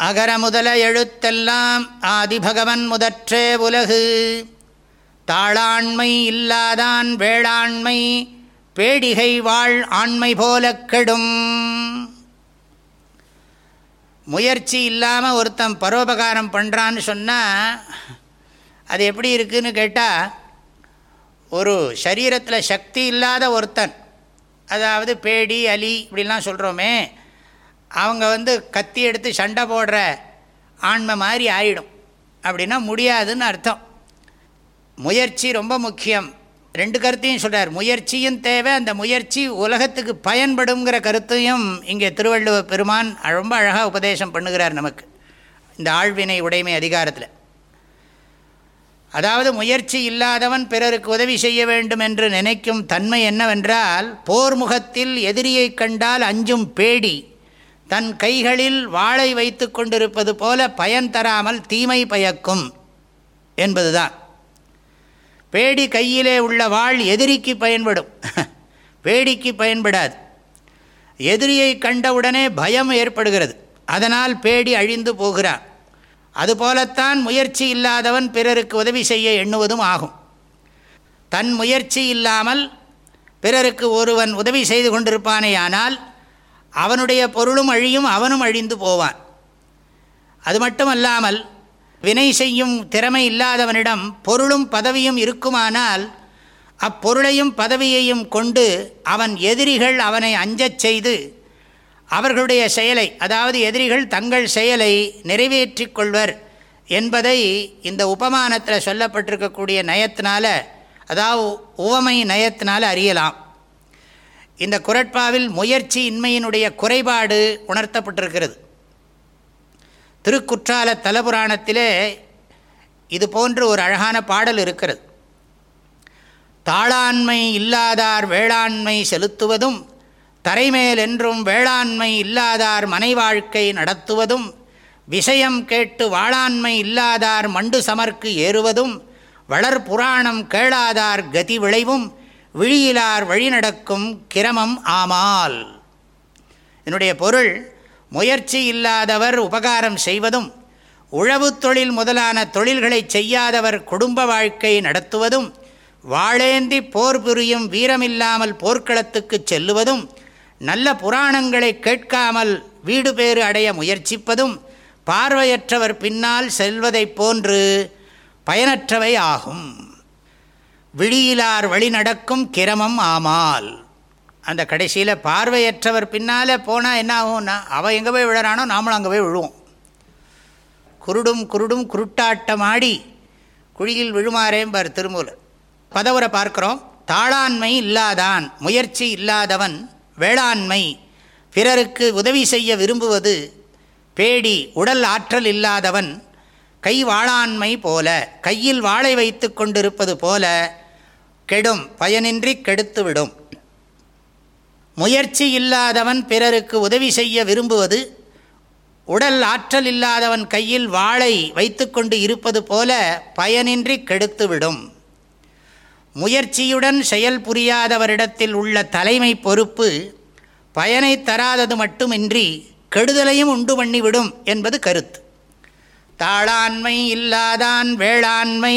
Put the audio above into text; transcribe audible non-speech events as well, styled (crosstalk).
அகர முதல எழுத்தெல்லாம் ஆதிபகவன் முதற்றே உலகு. தாளாண்மை இல்லாதான் வேளாண்மை பேடிகை வாழ் ஆண்மை போல கெடும். முயற்சி இல்லாமல் ஒருத்தன் பரோபகாரம் பண்ணுறான்னு சொன்னால் அது எப்படி இருக்குதுன்னு கேட்டால் ஒரு சரீரத்தில் சக்தி இல்லாத ஒருத்தன் அதாவது பேடி அலி இப்படிலாம் சொல்கிறோமே அவங்க வந்து கத்தி எடுத்து சண்டை போடுற ஆண்மை மாதிரி ஆயிடும். அப்படின்னா முடியாதுன்னு அர்த்தம். முயற்சி ரொம்ப முக்கியம். ரெண்டு கருத்தையும் சொல்கிறார் முயற்சியும் தேவை அந்த முயற்சி உலகத்துக்கு பயன்படுங்கிற கருத்தையும் இங்கே திருவள்ளுவ பெருமான் ரொம்ப அழகாக உபதேசம் பண்ணுகிறார் நமக்கு. இந்த ஆழ்வினை உடைமை அதிகாரத்தில். அதாவது முயற்சி இல்லாதவன் பிறருக்கு உதவி செய்ய வேண்டும் என்று நினைக்கும் தன்மை என்னவென்றால் போர்முகத்தில் எதிரியை கண்டால் அஞ்சும் பேடி. தன் கைகளில் வாளை வைத்து கொண்டிருப்பது போல பயன் தராமல் தீமை பயக்கும் என்பதுதான். பேடி கையிலே உள்ள வாழ் எதிரிக்கு பயன்படும். (laughs) பேடிக்கு பயன்படாது. எதிரியை கண்டவுடனே பயம் ஏற்படுகிறது. அதனால் பேடி அழிந்து போகிறான். அதுபோலத்தான் முயற்சி இல்லாதவன் பிறருக்கு உதவி செய்ய எண்ணுவதும் ஆகும். தன் முயற்சி இல்லாமல் பிறருக்கு ஒருவன் உதவி செய்து கொண்டிருப்பானே ஆனால் அவனுடைய பொருளும் அழியும் அவனும் அழிந்து போவான். அது மட்டுமல்லாமல் வினை செய்யும் திறமை இல்லாதவனிடம் பொருளும் பதவியும் இருக்குமானால் அப்பொருளையும் பதவியையும் கொண்டு அவன் எதிரிகள் அவனை அஞ்சச் செய்து அவர்களுடைய செயலை அதாவது எதிரிகள் தங்கள் செயலை நிறைவேற்றி கொள்வர் என்பதை இந்த உபமானத்தில் சொல்லப்பட்டிருக்கக்கூடிய நயத்தினால அதாவது உவமை நயத்தினால் அறியலாம். இந்த குரட்பாவில் முயற்சி இன்மையினுடைய குறைபாடு உணர்த்தப்பட்டிருக்கிறது. திருக்குற்றால தலபுராணத்திலே இது போன்று ஒரு அழகான பாடல் இருக்கிறது. தாளாண்மை இல்லாதார் வேளாண்மை செலுத்துவதும் தரைமேல் என்றும் வேளாண்மை இல்லாதார் மனை வாழ்க்கை நடத்துவதும் விஷயம் கேட்டு வாளாண்மை இல்லாதார் மண்டு சமர்க்கு ஏறுவதும் வளர் புராணம் கேளாதார் கதி விளைவும் விழியிலார் வழிநடக்கும் கிரமம் ஆமால். என்னுடைய பொருள் முயற்சி இல்லாதவர் உபகாரம் செய்வதும் உழவு தொழில் முதலான தொழில்களை செய்யாதவர் குடும்ப வாழ்க்கை நடத்துவதும் வாழேந்தி போர் புரியும் வீரமில்லாமல் போர்க்களத்துக்கு செல்லுவதும் நல்ல புராணங்களை கேட்காமல் வீடு பேறு அடைய முயற்சிப்பதும் பார்வையற்றவர் பின்னால் செல்வதைப் போன்று பயனற்றவை ஆகும். விழியிலார் வழி நடக்கும் கிரமம் ஆமால். அந்த கடைசியில் பார்வையற்றவர் பின்னால் போனால் என்ன ஆகும்னா அவன் எங்கே போய் விழறானோ நாமளும் அங்கே போய் விழுவோம். குருடும் குருடும் குருட்டாட்டம் ஆடி குழியில் விழுமாறேம்பார் திருமூலர். பதவரை பார்க்குறோம் தாளாண்மை இல்லாதான் முயற்சி இல்லாதவன் வேளாண்மை பிறருக்கு உதவி செய்ய விரும்புவது பேடி உடல் ஆற்றல் இல்லாதவன் கை வாழாண்மை போல கையில் வாழை வைத்து கொண்டிருப்பது போல கெடும் பயனின்றி கெடுத்துவிடும். முயற்சி இல்லாதவன் பிறருக்கு உதவி செய்ய விரும்புவது உடல் ஆற்றல் இல்லாதவன் கையில் வாளை வைத்துக்கொண்டு இருப்பது போல பயனின்றி கெடுத்துவிடும். முயற்சியுடன் செயல் புரியாதவரிடத்தில் உள்ள தலைமை பொறுப்பு பயனை தராதது மட்டுமின்றி கெடுதலையும் உண்டு பண்ணிவிடும் என்பது கருத்து. தாளாண்மை இல்லாதான் வேளாண்மை